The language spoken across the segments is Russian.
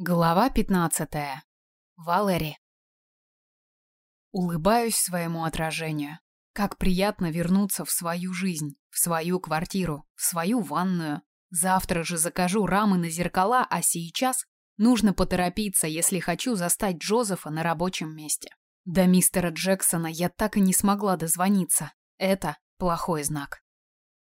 Глава 15. Валери. Улыбаюсь своему отражению. Как приятно вернуться в свою жизнь, в свою квартиру, в свою ванную. Завтра же закажу рамы на зеркала, а сейчас нужно поторопиться, если хочу застать Джозефа на рабочем месте. До мистера Джексона я так и не смогла дозвониться. Это плохой знак.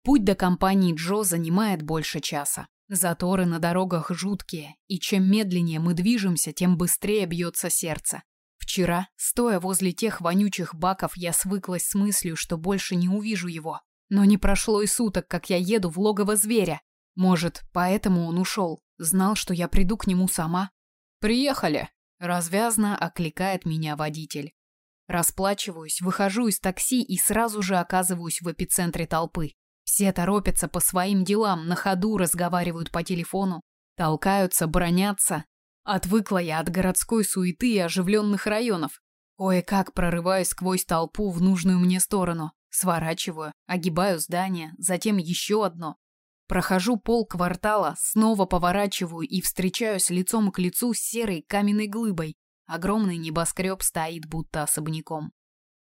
Путь до компании Джо занимает больше часа. Заторы на дорогах жуткие, и чем медленнее мы движемся, тем быстрее бьется сердце. Вчера, стоя возле тех вонючих баков, я свыклась с мыслью, что больше не увижу его. Но не прошло и суток, как я еду в логово зверя. Может, поэтому он ушел, знал, что я приду к нему сама. «Приехали!» – развязно окликает меня водитель. Расплачиваюсь, выхожу из такси и сразу же оказываюсь в эпицентре толпы. Все торопятся по своим делам, на ходу разговаривают по телефону, толкаются, бронятся. Отвыкла я от городской суеты и оживленных районов. Кое-как прорываюсь сквозь толпу в нужную мне сторону, сворачиваю, огибаю здание, затем еще одно. Прохожу пол квартала, снова поворачиваю и встречаюсь лицом к лицу с серой каменной глыбой. Огромный небоскреб стоит будто особняком.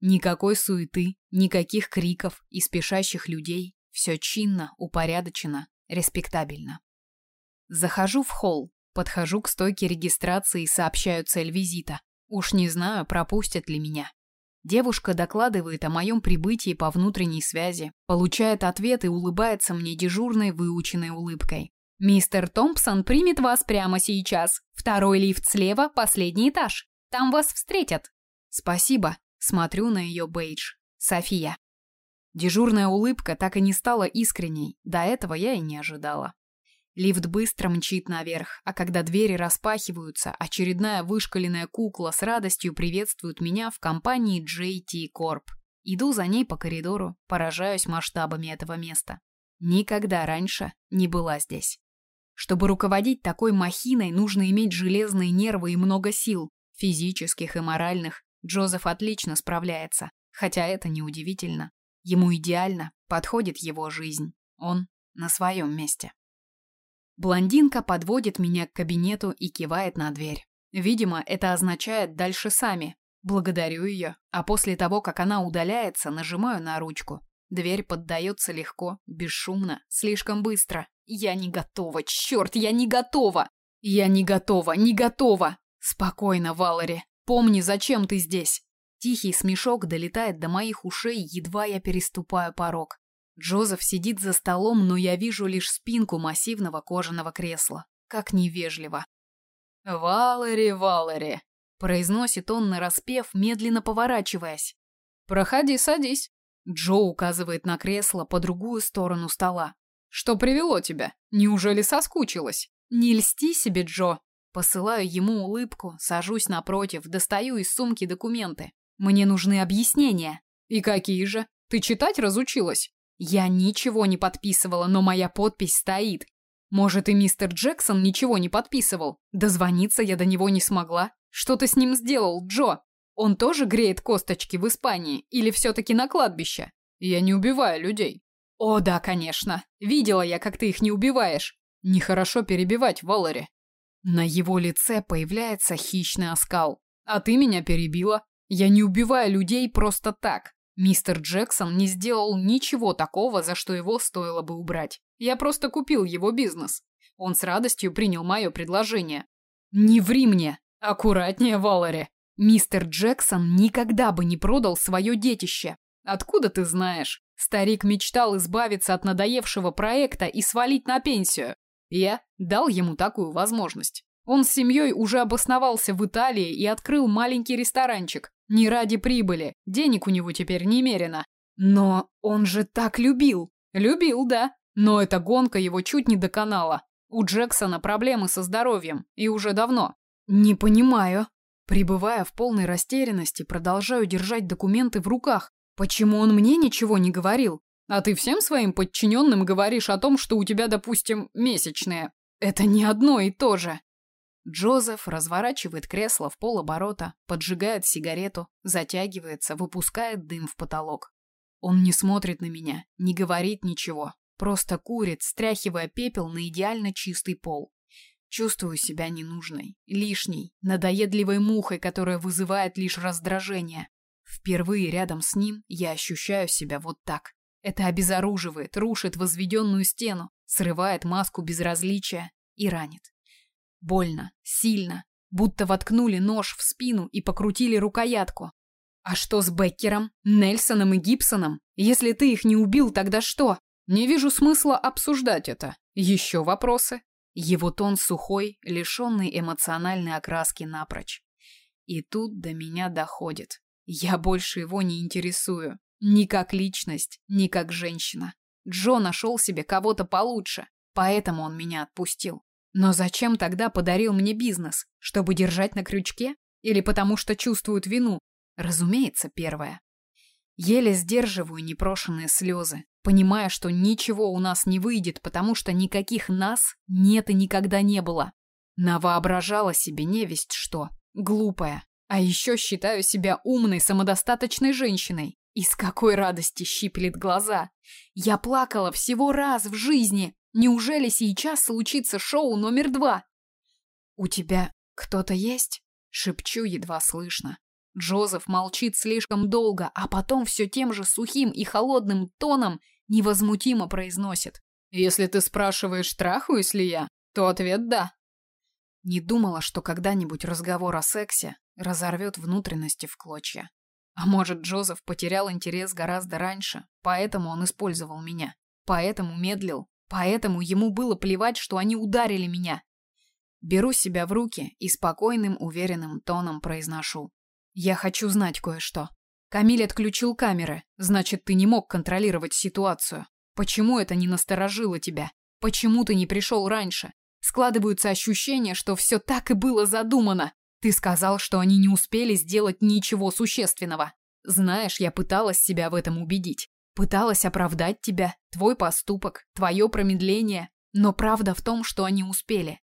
Никакой суеты, никаких криков и спешащих людей. Все чинно, упорядочено, респектабельно. Захожу в холл, подхожу к стойке регистрации и сообщаю цель визита. Уж не знаю, пропустят ли меня. Девушка докладывает о моем прибытии по внутренней связи, получает ответ и улыбается мне дежурной выученной улыбкой. «Мистер Томпсон примет вас прямо сейчас. Второй лифт слева, последний этаж. Там вас встретят». «Спасибо», — смотрю на ее бейдж. «София». Дежурная улыбка так и не стала искренней, до этого я и не ожидала. Лифт быстро мчит наверх, а когда двери распахиваются, очередная вышкаленная кукла с радостью приветствует меня в компании JT Corp. Иду за ней по коридору, поражаюсь масштабами этого места. Никогда раньше не была здесь. Чтобы руководить такой махиной, нужно иметь железные нервы и много сил, физических и моральных. Джозеф отлично справляется, хотя это неудивительно. Ему идеально подходит его жизнь. Он на своем месте. Блондинка подводит меня к кабинету и кивает на дверь. Видимо, это означает «дальше сами». Благодарю ее, а после того, как она удаляется, нажимаю на ручку. Дверь поддается легко, бесшумно, слишком быстро. Я не готова, черт, я не готова! Я не готова, не готова! Спокойно, Валери. Помни, зачем ты здесь. Тихий смешок долетает до моих ушей, едва я переступаю порог. Джозеф сидит за столом, но я вижу лишь спинку массивного кожаного кресла. Как невежливо. «Валери, Валери», — произносит он нараспев, медленно поворачиваясь. «Проходи, садись». Джо указывает на кресло по другую сторону стола. «Что привело тебя? Неужели соскучилась?» «Не льсти себе, Джо!» Посылаю ему улыбку, сажусь напротив, достаю из сумки документы. Мне нужны объяснения. И какие же? Ты читать разучилась? Я ничего не подписывала, но моя подпись стоит. Может, и мистер Джексон ничего не подписывал. Дозвониться я до него не смогла. Что ты с ним сделал, Джо? Он тоже греет косточки в Испании или все-таки на кладбище? Я не убиваю людей. О, да, конечно. Видела я, как ты их не убиваешь. Нехорошо перебивать Валери. На его лице появляется хищный оскал. А ты меня перебила. Я не убиваю людей просто так. Мистер Джексон не сделал ничего такого, за что его стоило бы убрать. Я просто купил его бизнес. Он с радостью принял мое предложение. Не ври мне. Аккуратнее, Валери. Мистер Джексон никогда бы не продал свое детище. Откуда ты знаешь? Старик мечтал избавиться от надоевшего проекта и свалить на пенсию. Я дал ему такую возможность. Он с семьей уже обосновался в Италии и открыл маленький ресторанчик. Не ради прибыли, денег у него теперь немерено. Но он же так любил. Любил, да. Но эта гонка его чуть не доконала. У Джексона проблемы со здоровьем, и уже давно. Не понимаю. Прибывая в полной растерянности, продолжаю держать документы в руках. Почему он мне ничего не говорил? А ты всем своим подчиненным говоришь о том, что у тебя, допустим, месячные. Это не одно и то же. Джозеф разворачивает кресло в полоборота, поджигает сигарету, затягивается, выпускает дым в потолок. Он не смотрит на меня, не говорит ничего, просто курит, стряхивая пепел на идеально чистый пол. Чувствую себя ненужной, лишней, надоедливой мухой, которая вызывает лишь раздражение. Впервые рядом с ним я ощущаю себя вот так. Это обезоруживает, рушит возведенную стену, срывает маску безразличия и ранит. Больно, сильно, будто воткнули нож в спину и покрутили рукоятку. А что с Беккером, Нельсоном и Гибсоном? Если ты их не убил, тогда что? Не вижу смысла обсуждать это. Еще вопросы? Его тон сухой, лишенный эмоциональной окраски напрочь. И тут до меня доходит. Я больше его не интересую. Ни как личность, ни как женщина. Джо нашел себе кого-то получше, поэтому он меня отпустил. Но зачем тогда подарил мне бизнес? Чтобы держать на крючке? Или потому что чувствует вину? Разумеется, первое. Еле сдерживаю непрошенные слезы, понимая, что ничего у нас не выйдет, потому что никаких нас нет и никогда не было. Навоображала себе невесть что. Глупая. А еще считаю себя умной, самодостаточной женщиной. И с какой радости щиплет глаза. Я плакала всего раз в жизни. Неужели сейчас случится шоу номер два? «У тебя кто-то есть?» Шепчу едва слышно. Джозеф молчит слишком долго, а потом все тем же сухим и холодным тоном невозмутимо произносит. «Если ты спрашиваешь, трахаюсь ли я, то ответ «да». Не думала, что когда-нибудь разговор о сексе разорвет внутренности в клочья. А может, Джозеф потерял интерес гораздо раньше, поэтому он использовал меня. Поэтому медлил, поэтому ему было плевать, что они ударили меня. Беру себя в руки и спокойным, уверенным тоном произношу. Я хочу знать кое-что. Камиль отключил камеры, значит, ты не мог контролировать ситуацию. Почему это не насторожило тебя? Почему ты не пришел раньше? Складываются ощущения, что все так и было задумано. Ты сказал, что они не успели сделать ничего существенного. Знаешь, я пыталась себя в этом убедить. Пыталась оправдать тебя, твой поступок, твое промедление. Но правда в том, что они успели.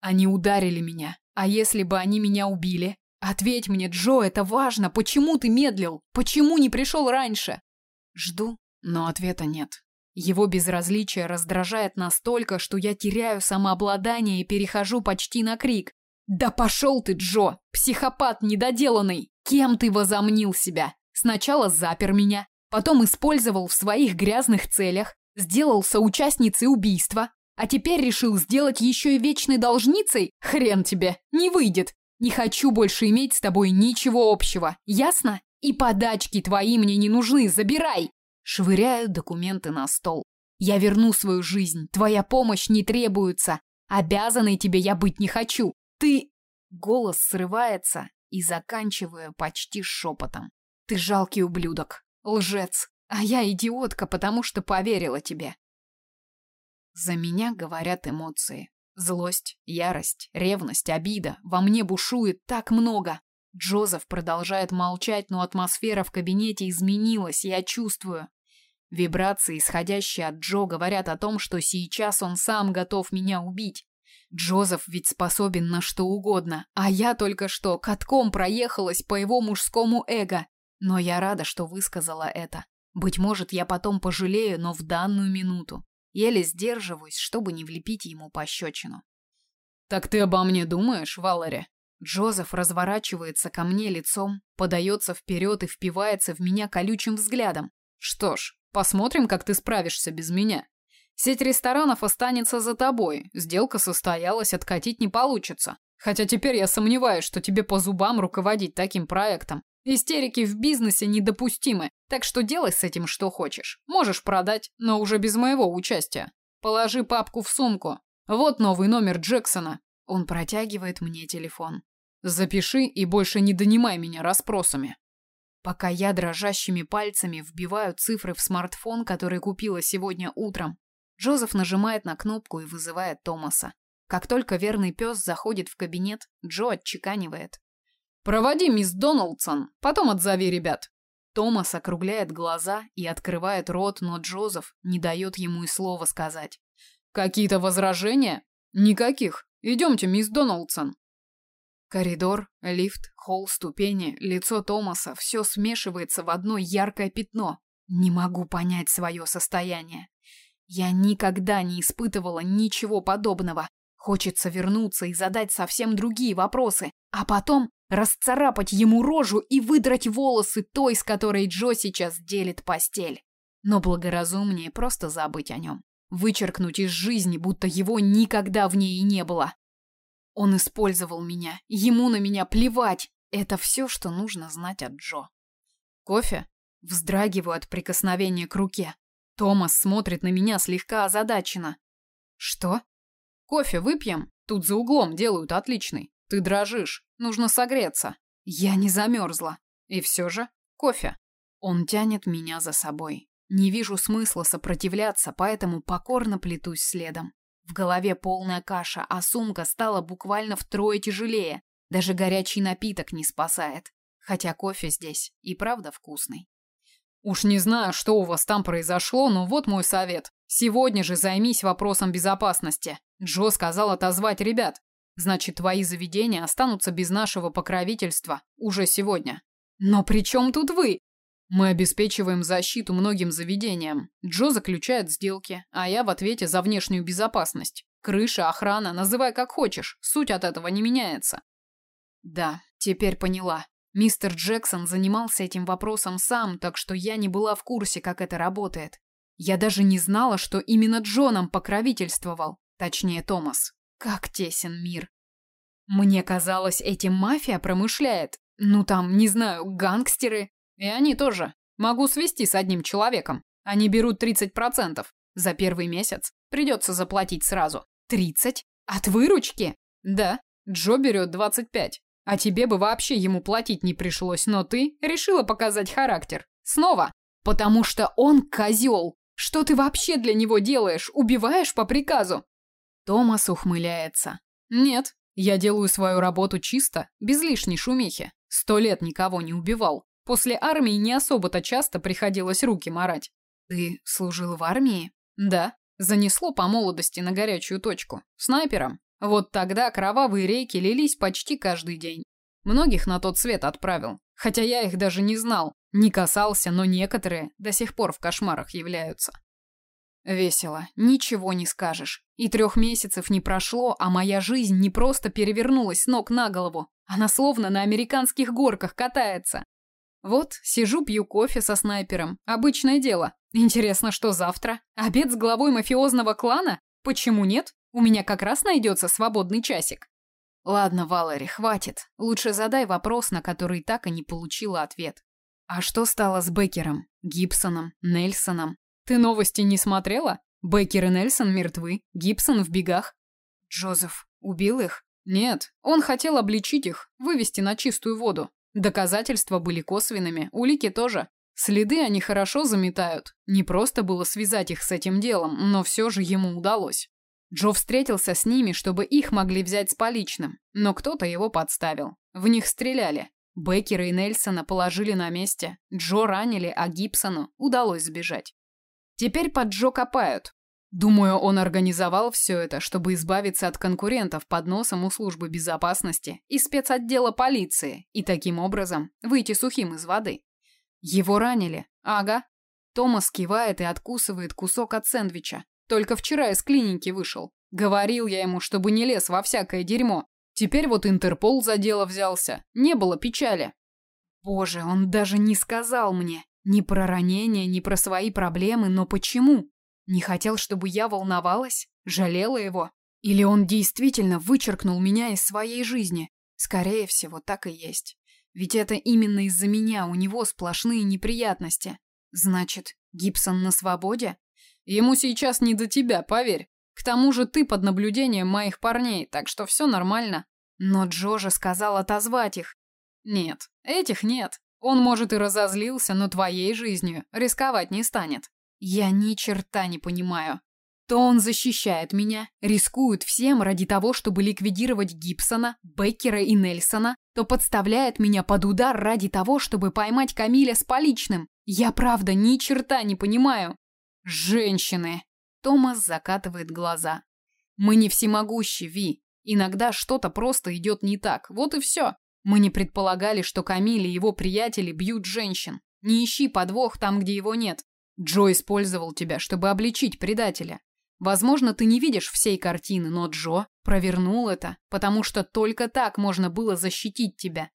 Они ударили меня. А если бы они меня убили, Ответь мне, Джо, это важно. Почему ты медлил? Почему не пришел раньше? Жду, но ответа нет. Его безразличие раздражает настолько, что я теряю самообладание и перехожу почти на крик. Да пошел ты, Джо, психопат недоделанный. Кем ты возомнил себя? Сначала запер меня, потом использовал в своих грязных целях, сделал соучастницей убийства, а теперь решил сделать еще и вечной должницей? Хрен тебе, не выйдет. Не хочу больше иметь с тобой ничего общего, ясно? И подачки твои мне не нужны, забирай!» Швыряю документы на стол. «Я верну свою жизнь, твоя помощь не требуется. Обязанной тебе я быть не хочу. Ты...» Голос срывается и заканчиваю почти шепотом. «Ты жалкий ублюдок, лжец, а я идиотка, потому что поверила тебе». За меня говорят эмоции. Злость, ярость, ревность, обида. Во мне бушует так много. Джозеф продолжает молчать, но атмосфера в кабинете изменилась, я чувствую. Вибрации, исходящие от Джо, говорят о том, что сейчас он сам готов меня убить. Джозеф ведь способен на что угодно, а я только что катком проехалась по его мужскому эго. Но я рада, что высказала это. Быть может, я потом пожалею, но в данную минуту Еле сдерживаюсь, чтобы не влепить ему пощечину. «Так ты обо мне думаешь, Валери?» Джозеф разворачивается ко мне лицом, подается вперед и впивается в меня колючим взглядом. «Что ж, посмотрим, как ты справишься без меня. Сеть ресторанов останется за тобой, сделка состоялась, откатить не получится. Хотя теперь я сомневаюсь, что тебе по зубам руководить таким проектом. Истерики в бизнесе недопустимы, так что делай с этим что хочешь. Можешь продать, но уже без моего участия. Положи папку в сумку. Вот новый номер Джексона. Он протягивает мне телефон. Запиши и больше не донимай меня расспросами. Пока я дрожащими пальцами вбиваю цифры в смартфон, который купила сегодня утром, Джозеф нажимает на кнопку и вызывает Томаса. Как только верный пес заходит в кабинет, Джо отчеканивает. «Проводи мисс Доналдсон, потом отзови ребят». Томас округляет глаза и открывает рот, но Джозеф не дает ему и слова сказать. «Какие-то возражения?» «Никаких. Идемте, мисс Доналдсон». Коридор, лифт, холл, ступени, лицо Томаса – все смешивается в одно яркое пятно. Не могу понять свое состояние. Я никогда не испытывала ничего подобного. Хочется вернуться и задать совсем другие вопросы, а потом расцарапать ему рожу и выдрать волосы той, с которой Джо сейчас делит постель. Но благоразумнее просто забыть о нем. Вычеркнуть из жизни, будто его никогда в ней и не было. Он использовал меня, ему на меня плевать. Это все, что нужно знать от Джо. Кофе? Вздрагиваю от прикосновения к руке. Томас смотрит на меня слегка озадаченно. Что? Кофе выпьем? Тут за углом делают отличный. Ты дрожишь, нужно согреться. Я не замерзла. И все же кофе. Он тянет меня за собой. Не вижу смысла сопротивляться, поэтому покорно плетусь следом. В голове полная каша, а сумка стала буквально втрое тяжелее. Даже горячий напиток не спасает. Хотя кофе здесь и правда вкусный. Уж не знаю, что у вас там произошло, но вот мой совет. Сегодня же займись вопросом безопасности. Джо сказал отозвать ребят. Значит, твои заведения останутся без нашего покровительства уже сегодня. Но при чем тут вы? Мы обеспечиваем защиту многим заведениям. Джо заключает сделки, а я в ответе за внешнюю безопасность. Крыша, охрана, называй как хочешь, суть от этого не меняется. Да, теперь поняла. Мистер Джексон занимался этим вопросом сам, так что я не была в курсе, как это работает. Я даже не знала, что именно Джоном покровительствовал, точнее Томас. Как тесен мир. Мне казалось, этим мафия промышляет. Ну там, не знаю, гангстеры. И они тоже. Могу свести с одним человеком. Они берут 30%. За первый месяц придется заплатить сразу. 30? От выручки? Да. Джо берет 25. А тебе бы вообще ему платить не пришлось, но ты решила показать характер. Снова. Потому что он козел. Что ты вообще для него делаешь? Убиваешь по приказу? Томас ухмыляется. Нет, я делаю свою работу чисто, без лишней шумихи. Сто лет никого не убивал. После армии не особо-то часто приходилось руки марать. Ты служил в армии? Да. Занесло по молодости на горячую точку. Снайпером. Вот тогда кровавые реки лились почти каждый день. Многих на тот свет отправил, хотя я их даже не знал, не касался, но некоторые до сих пор в кошмарах являются. Весело, ничего не скажешь. И трех месяцев не прошло, а моя жизнь не просто перевернулась с ног на голову, она словно на американских горках катается. Вот, сижу, пью кофе со снайпером. Обычное дело. Интересно, что завтра? Обед с главой мафиозного клана? Почему нет? У меня как раз найдется свободный часик. Ладно, Валери, хватит. Лучше задай вопрос, на который так и не получила ответ. А что стало с Беккером, Гибсоном, Нельсоном? Ты новости не смотрела? Беккер и Нельсон мертвы, Гибсон в бегах. Джозеф убил их? Нет, он хотел обличить их, вывести на чистую воду. Доказательства были косвенными, улики тоже. Следы они хорошо заметают. Не просто было связать их с этим делом, но все же ему удалось. Джо встретился с ними, чтобы их могли взять с поличным, но кто-то его подставил. В них стреляли. Беккера и Нельсона положили на месте, Джо ранили, а Гибсону удалось сбежать. Теперь под Джо копают. Думаю, он организовал все это, чтобы избавиться от конкурентов под носом у службы безопасности и спецотдела полиции и таким образом выйти сухим из воды. Его ранили. Ага. Томас кивает и откусывает кусок от сэндвича, только вчера из клиники вышел. Говорил я ему, чтобы не лез во всякое дерьмо. Теперь вот Интерпол за дело взялся. Не было печали. Боже, он даже не сказал мне ни про ранение, ни про свои проблемы, но почему? Не хотел, чтобы я волновалась? Жалела его? Или он действительно вычеркнул меня из своей жизни? Скорее всего, так и есть. Ведь это именно из-за меня у него сплошные неприятности. Значит, Гибсон на свободе? Ему сейчас не до тебя, поверь. К тому же ты под наблюдением моих парней, так что все нормально. Но Джо же сказал отозвать их. Нет, этих нет. Он, может, и разозлился, но твоей жизнью рисковать не станет. Я ни черта не понимаю. То он защищает меня, рискует всем ради того, чтобы ликвидировать Гибсона, Беккера и Нельсона, то подставляет меня под удар ради того, чтобы поймать Камиля с поличным. Я правда ни черта не понимаю. Женщины. Томас закатывает глаза. Мы не всемогущи, Ви. Иногда что-то просто идет не так. Вот и все. Мы не предполагали, что Камиль и его приятели бьют женщин. Не ищи подвох там, где его нет. Джо использовал тебя, чтобы обличить предателя. Возможно, ты не видишь всей картины, но Джо провернул это, потому что только так можно было защитить тебя.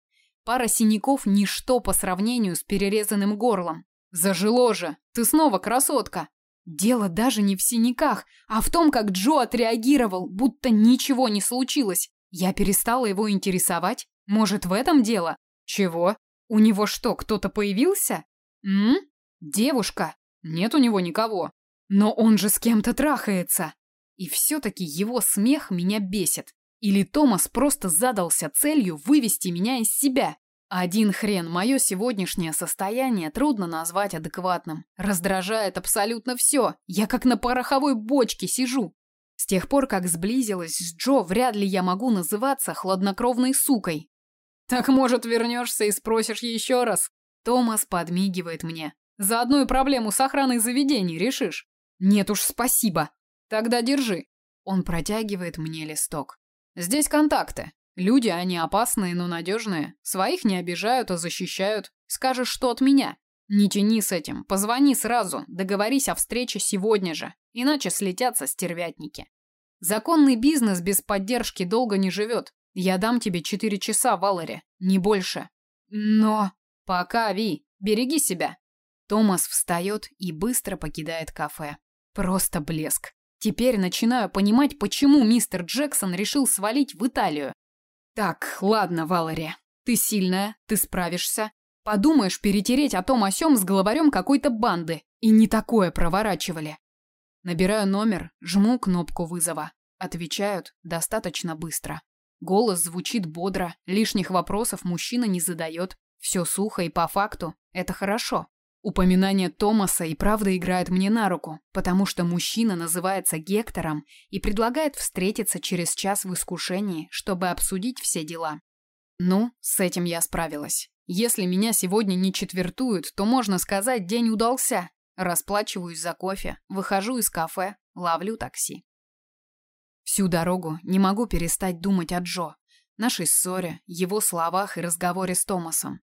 Пара синяков – ничто по сравнению с перерезанным горлом. Зажило же, ты снова красотка. Дело даже не в синяках, а в том, как Джо отреагировал, будто ничего не случилось. Я перестала его интересовать. Может, в этом дело? Чего? У него что, кто-то появился? М? Девушка? Нет у него никого. Но он же с кем-то трахается. И все-таки его смех меня бесит. Или Томас просто задался целью вывести меня из себя. Один хрен, мое сегодняшнее состояние трудно назвать адекватным. Раздражает абсолютно все. Я как на пороховой бочке сижу. С тех пор, как сблизилась с Джо, вряд ли я могу называться хладнокровной сукой. Так, может, вернешься и спросишь еще раз? Томас подмигивает мне. Заодно и проблему с охраной заведений решишь. Нет уж, спасибо. Тогда держи. Он протягивает мне листок. Здесь контакты. Люди, они опасные, но надежные. Своих не обижают, а защищают. Скажешь, что от меня. Не тяни с этим. Позвони сразу. Договорись о встрече сегодня же. Иначе слетятся стервятники. Законный бизнес без поддержки долго не живет. Я дам тебе четыре часа, Валери. Не больше. Но... Пока, Ви. Береги себя. Томас встает и быстро покидает кафе. Просто блеск. Теперь начинаю понимать, почему мистер Джексон решил свалить в Италию. Так, ладно, Валери. Ты сильная, ты справишься. Подумаешь, перетереть о том о сём с главарем какой-то банды. И не такое проворачивали. Набираю номер, жму кнопку вызова. Отвечают достаточно быстро. Голос звучит бодро, лишних вопросов мужчина не задает. Все сухо и по факту. Это хорошо. Упоминание Томаса и правда играет мне на руку, потому что мужчина называется Гектором и предлагает встретиться через час в искушении, чтобы обсудить все дела. Ну, с этим я справилась. Если меня сегодня не четвертуют, то можно сказать, день удался. Расплачиваюсь за кофе, выхожу из кафе, ловлю такси. Всю дорогу не могу перестать думать о Джо, нашей ссоре, его словах и разговоре с Томасом.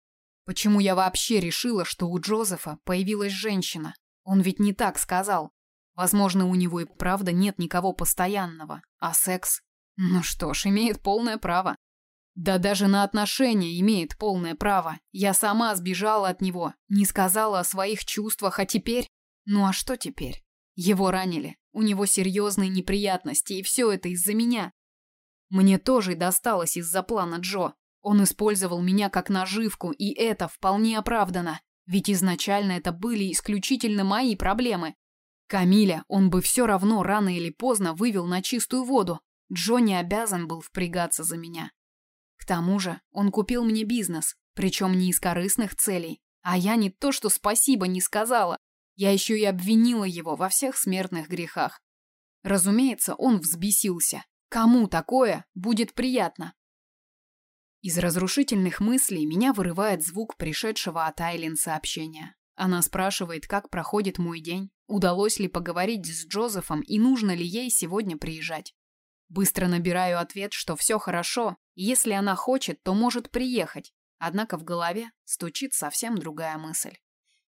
Почему я вообще решила, что у Джозефа появилась женщина? Он ведь не так сказал. Возможно, у него и правда нет никого постоянного, а секс? Ну что ж, имеет полное право. Да даже на отношения имеет полное право. Я сама сбежала от него, не сказала о своих чувствах, а теперь... Ну а что теперь? Его ранили, у него серьезные неприятности, и все это из-за меня. Мне тоже досталось из-за плана Джо. Он использовал меня как наживку, и это вполне оправдано. Ведь изначально это были исключительно мои проблемы. Камиля он бы все равно рано или поздно вывел на чистую воду. Джо не обязан был впрягаться за меня. К тому же он купил мне бизнес, причем не из корыстных целей. А я не то что спасибо не сказала, я еще и обвинила его во всех смертных грехах. Разумеется, он взбесился. Кому такое будет приятно? Из разрушительных мыслей меня вырывает звук пришедшего от Айлин сообщения. Она спрашивает, как проходит мой день, удалось ли поговорить с Джозефом и нужно ли ей сегодня приезжать. Быстро набираю ответ, что все хорошо, и если она хочет, то может приехать. Однако в голове стучит совсем другая мысль.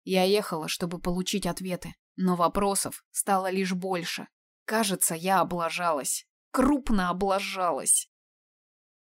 Я ехала, чтобы получить ответы, но вопросов стало лишь больше. Кажется, я облажалась. Крупно облажалась.